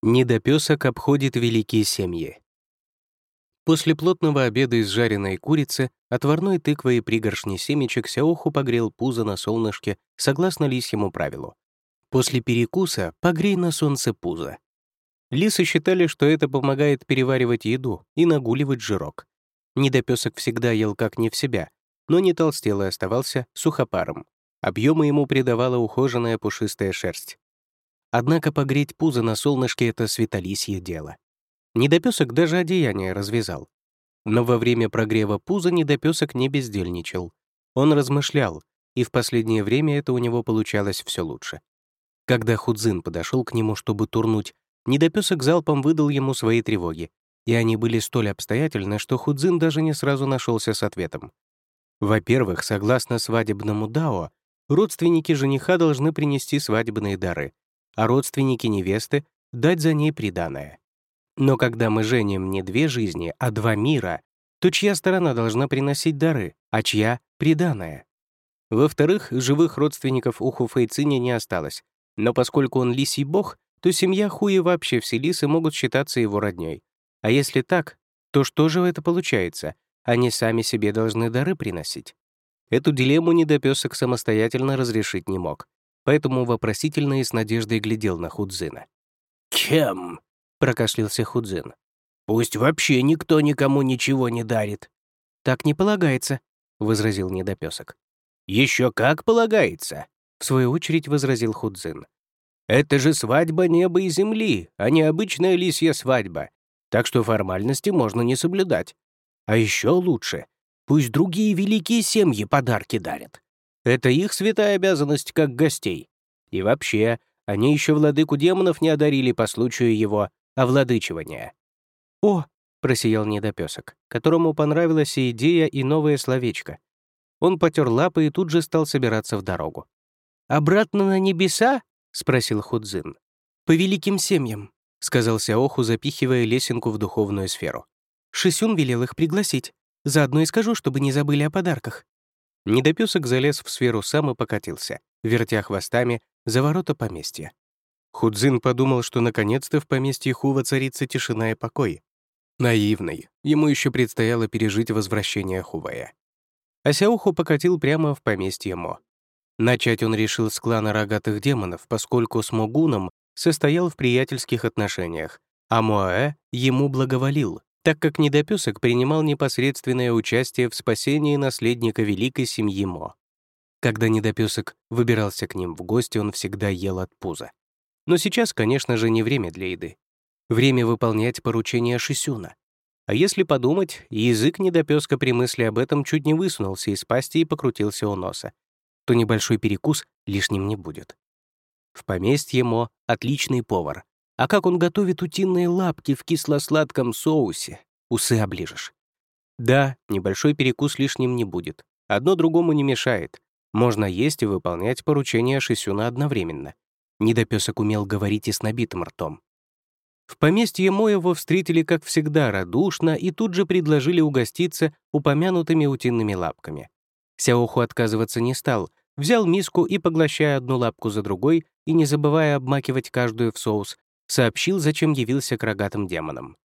Недопесок обходит великие семьи. После плотного обеда из жареной курицы, отварной тыквы и пригоршни семечек Сяоху погрел пузо на солнышке согласно лисьему правилу. После перекуса погрей на солнце пузо. Лисы считали, что это помогает переваривать еду и нагуливать жирок. Недопесок всегда ел как не в себя, но не толстел и оставался сухопаром. Объемы ему придавала ухоженная пушистая шерсть. Однако погреть пузо на солнышке — это светолисье дело. Недопесок даже одеяние развязал. Но во время прогрева пуза недопесок не бездельничал. Он размышлял, и в последнее время это у него получалось все лучше. Когда Худзин подошел к нему, чтобы турнуть, недопесок залпом выдал ему свои тревоги, и они были столь обстоятельны, что Худзин даже не сразу нашелся с ответом. Во-первых, согласно свадебному дао, родственники жениха должны принести свадебные дары — а родственники невесты — дать за ней приданое. Но когда мы женим не две жизни, а два мира, то чья сторона должна приносить дары, а чья — приданое? Во-вторых, живых родственников у Хуфейциня не осталось, но поскольку он лисий бог, то семья Хуи вообще все лисы могут считаться его роднёй. А если так, то что же это получается? Они сами себе должны дары приносить. Эту дилемму недопесок самостоятельно разрешить не мог поэтому вопросительно и с надеждой глядел на Худзина. «Чем?» — прокашлялся Худзин. «Пусть вообще никто никому ничего не дарит». «Так не полагается», — возразил недопесок. Еще как полагается», — в свою очередь возразил Худзин. «Это же свадьба неба и земли, а не обычная лисья свадьба, так что формальности можно не соблюдать. А еще лучше, пусть другие великие семьи подарки дарят. Это их святая обязанность как гостей. И вообще, они еще владыку демонов не одарили по случаю его овладычивания. «О!» — просиял недопесок, которому понравилась и идея, и новое словечко. Он потер лапы и тут же стал собираться в дорогу. «Обратно на небеса?» — спросил Худзин. «По великим семьям», — сказал Сяоху, запихивая лесенку в духовную сферу. Шисюн велел их пригласить. Заодно и скажу, чтобы не забыли о подарках. Недопесок залез в сферу сам и покатился, вертя хвостами за ворота поместья. Худзин подумал, что наконец-то в поместье Хува царится тишина и покой. Наивный, ему еще предстояло пережить возвращение Хувая. Асяуху покатил прямо в поместье Мо. Начать он решил с клана рогатых демонов, поскольку с Могуном состоял в приятельских отношениях, а Моэ ему благоволил, так как недопесок принимал непосредственное участие в спасении наследника великой семьи Мо. Когда недопесок выбирался к ним в гости, он всегда ел от пуза. Но сейчас, конечно же, не время для еды. Время выполнять поручения Шисюна. А если подумать, язык недопеска при мысли об этом чуть не высунулся из пасти и покрутился у носа, то небольшой перекус лишним не будет. В поместье Мо отличный повар, а как он готовит утиные лапки в кисло-сладком соусе, усы оближешь. Да, небольшой перекус лишним не будет. Одно другому не мешает. Можно есть и выполнять поручения Шисюна одновременно. Недопесок умел говорить и с набитым ртом. В поместье Моева встретили, как всегда, радушно и тут же предложили угоститься упомянутыми утиными лапками. Сяоху отказываться не стал, взял миску и, поглощая одну лапку за другой и не забывая обмакивать каждую в соус, сообщил, зачем явился к рогатым демонам.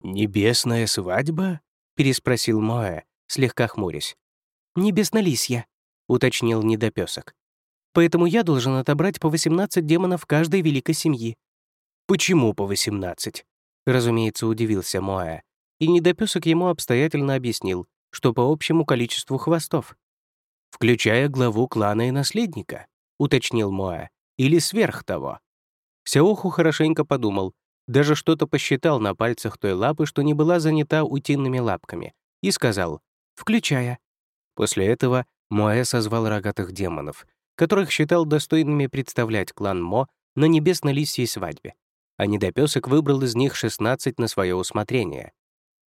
«Небесная свадьба?» — переспросил Моэ, слегка хмурясь. «Небеснолисья», — уточнил недопесок. «Поэтому я должен отобрать по 18 демонов каждой великой семьи». «Почему по 18?» — разумеется, удивился Моэ, и недопесок ему обстоятельно объяснил, что по общему количеству хвостов. «Включая главу клана и наследника», — уточнил Моэ, «или сверх того». Сяоху хорошенько подумал, даже что-то посчитал на пальцах той лапы, что не была занята утиными лапками, и сказал «включая». После этого Моэ созвал рогатых демонов, которых считал достойными представлять клан Мо на небесно-лисьей свадьбе, а недопесок выбрал из них 16 на свое усмотрение.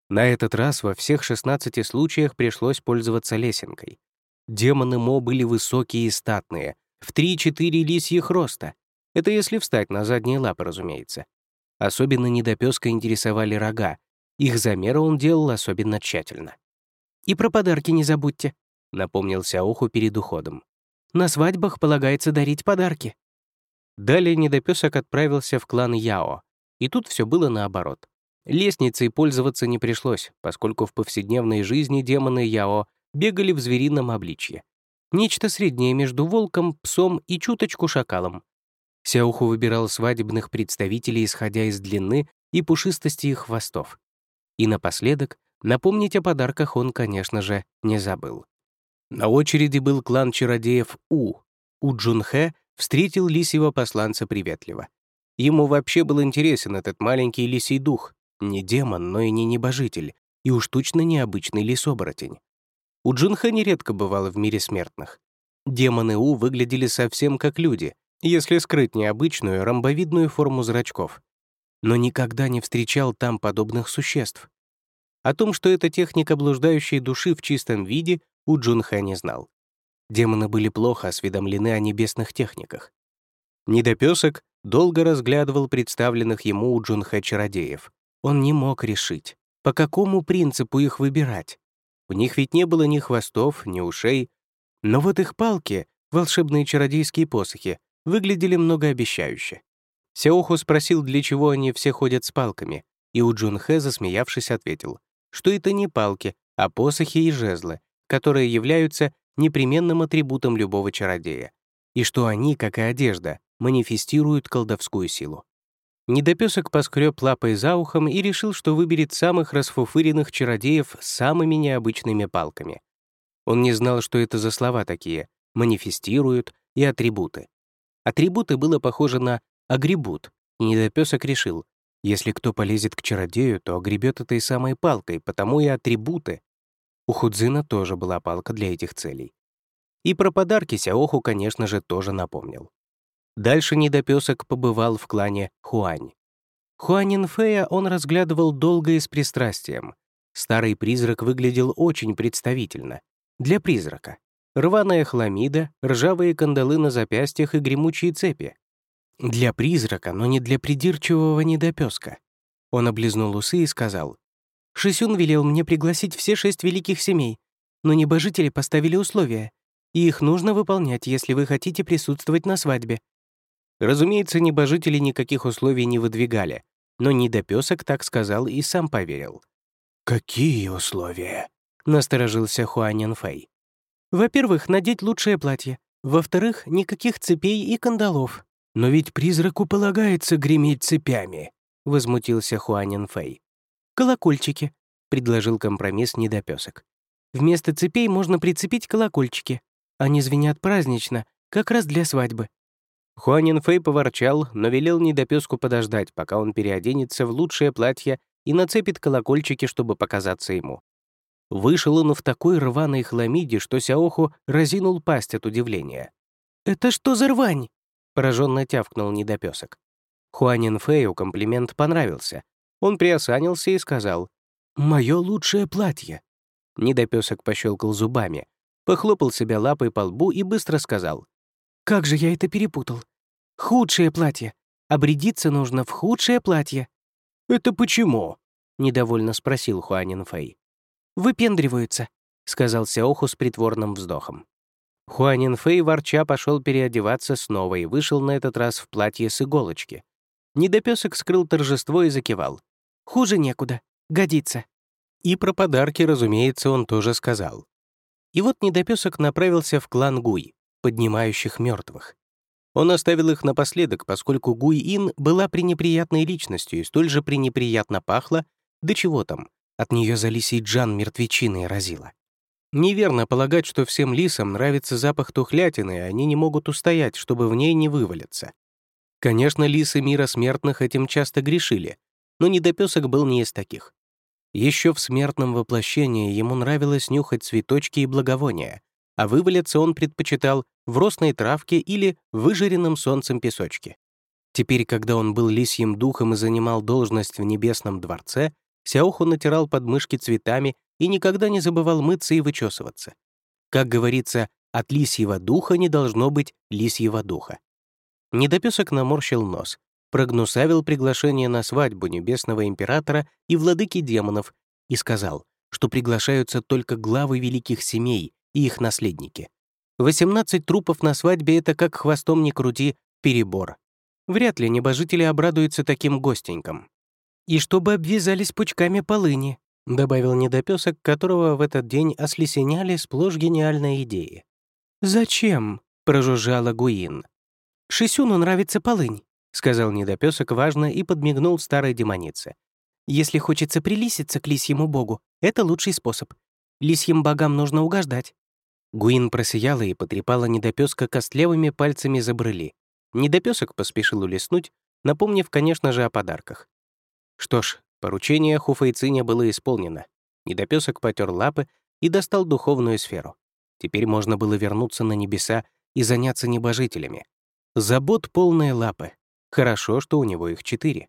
На этот раз во всех 16 случаях пришлось пользоваться лесенкой. Демоны Мо были высокие и статные, в 3-4 лисьих роста, это если встать на задние лапы, разумеется. Особенно недопёска интересовали рога. Их замеры он делал особенно тщательно. «И про подарки не забудьте», — напомнил Сяоху перед уходом. «На свадьбах полагается дарить подарки». Далее недопёсок отправился в клан Яо, И тут все было наоборот. Лестницей пользоваться не пришлось, поскольку в повседневной жизни демоны Яо бегали в зверином обличье. Нечто среднее между волком, псом и чуточку шакалом. Сяуху выбирал свадебных представителей, исходя из длины и пушистости их хвостов. И напоследок, напомнить о подарках он, конечно же, не забыл. На очереди был клан чародеев У. У Джунхэ встретил лисьего посланца приветливо. Ему вообще был интересен этот маленький лисий дух, не демон, но и не небожитель, и уж точно необычный лисоборотень. У Джунха нередко бывало в мире смертных. Демоны У выглядели совсем как люди, если скрыть необычную ромбовидную форму зрачков. Но никогда не встречал там подобных существ. О том, что это техника блуждающей души в чистом виде, у Джунха не знал. Демоны были плохо осведомлены о небесных техниках. Недопесок долго разглядывал представленных ему у Джунха чародеев. Он не мог решить, по какому принципу их выбирать. У них ведь не было ни хвостов, ни ушей. Но вот их палки, волшебные чародейские посохи, выглядели многообещающе. Сяоху спросил, для чего они все ходят с палками, и у Джунхэ, засмеявшись, ответил, что это не палки, а посохи и жезлы, которые являются непременным атрибутом любого чародея, и что они, как и одежда, манифестируют колдовскую силу. Недопесок поскреб лапой за ухом и решил, что выберет самых расфуфыренных чародеев с самыми необычными палками. Он не знал, что это за слова такие «манифестируют» и «атрибуты». Атрибуты было похоже на «агрибут», и недопесок решил, если кто полезет к чародею, то огребет этой самой палкой, потому и атрибуты. У Худзина тоже была палка для этих целей. И про подарки Сяоху, конечно же, тоже напомнил. Дальше недопесок побывал в клане Хуань. Хуанин Фэя он разглядывал долго и с пристрастием. Старый призрак выглядел очень представительно. Для призрака. Рваная хламида, ржавые кандалы на запястьях и гремучие цепи. Для призрака, но не для придирчивого недопеска. Он облизнул усы и сказал, «Шисюн велел мне пригласить все шесть великих семей, но небожители поставили условия, и их нужно выполнять, если вы хотите присутствовать на свадьбе. Разумеется, небожители никаких условий не выдвигали, но недопесок так сказал и сам поверил. «Какие условия?» — насторожился Хуанин Фэй. «Во-первых, надеть лучшее платье. Во-вторых, никаких цепей и кандалов». «Но ведь призраку полагается греметь цепями», — возмутился Хуанин Фэй. «Колокольчики», — предложил компромисс недопесок. «Вместо цепей можно прицепить колокольчики. Они звенят празднично, как раз для свадьбы. Хуанин Фэй поворчал, но велел недопеску подождать, пока он переоденется в лучшее платье и нацепит колокольчики, чтобы показаться ему. Вышел он в такой рваной хламиде, что Сяоху разинул пасть от удивления. «Это что за рвань?» — пораженно тявкнул недопесок. Хуанин Фэю комплимент понравился. Он приосанился и сказал «Мое лучшее платье». Недопесок пощелкал зубами, похлопал себя лапой по лбу и быстро сказал как же я это перепутал? Худшее платье. Обрядиться нужно в худшее платье. «Это почему?» — недовольно спросил Хуанин Фэй. «Выпендриваются», — сказал Сяоху с притворным вздохом. Хуанин Фэй ворча пошел переодеваться снова и вышел на этот раз в платье с иголочки. Недопесок скрыл торжество и закивал. «Хуже некуда. Годится». И про подарки, разумеется, он тоже сказал. И вот недопесок направился в клан Гуй, поднимающих мертвых. Он оставил их напоследок, поскольку Гуй-Ин была пренеприятной личностью и столь же пренеприятно пахла, да чего там, от нее за лисий Джан мертвечиной разила. Неверно полагать, что всем лисам нравится запах тухлятины, и они не могут устоять, чтобы в ней не вывалиться. Конечно, лисы мира смертных этим часто грешили, но недопесок был не из таких. Еще в смертном воплощении ему нравилось нюхать цветочки и благовония, а вывалиться он предпочитал в росной травке или выжаренном солнцем песочке. Теперь, когда он был лисьим духом и занимал должность в небесном дворце, Сяоху натирал подмышки цветами и никогда не забывал мыться и вычесываться. Как говорится, от лисьего духа не должно быть лисьего духа. Недопесок наморщил нос, прогнусавил приглашение на свадьбу небесного императора и владыки демонов и сказал, что приглашаются только главы великих семей и их наследники. 18 трупов на свадьбе — это как хвостом не крути, перебор. Вряд ли небожители обрадуются таким гостенькам. «И чтобы обвязались пучками полыни», — добавил недопесок, которого в этот день ослесеняли сплошь гениальные идеи. «Зачем?» — прожужжала Гуин. «Шисюну нравится полынь», — сказал недопесок важно и подмигнул старой демонице. «Если хочется прилиситься к лисьему богу, это лучший способ. Лисьим богам нужно угождать». Гуин просияла и потрепала недопеска костлевыми пальцами за брыли. Недопесок поспешил улеснуть, напомнив, конечно же, о подарках. Что ж, поручение Хуфайциня было исполнено. Недопесок потер лапы и достал духовную сферу. Теперь можно было вернуться на небеса и заняться небожителями. Забот полные лапы. Хорошо, что у него их четыре.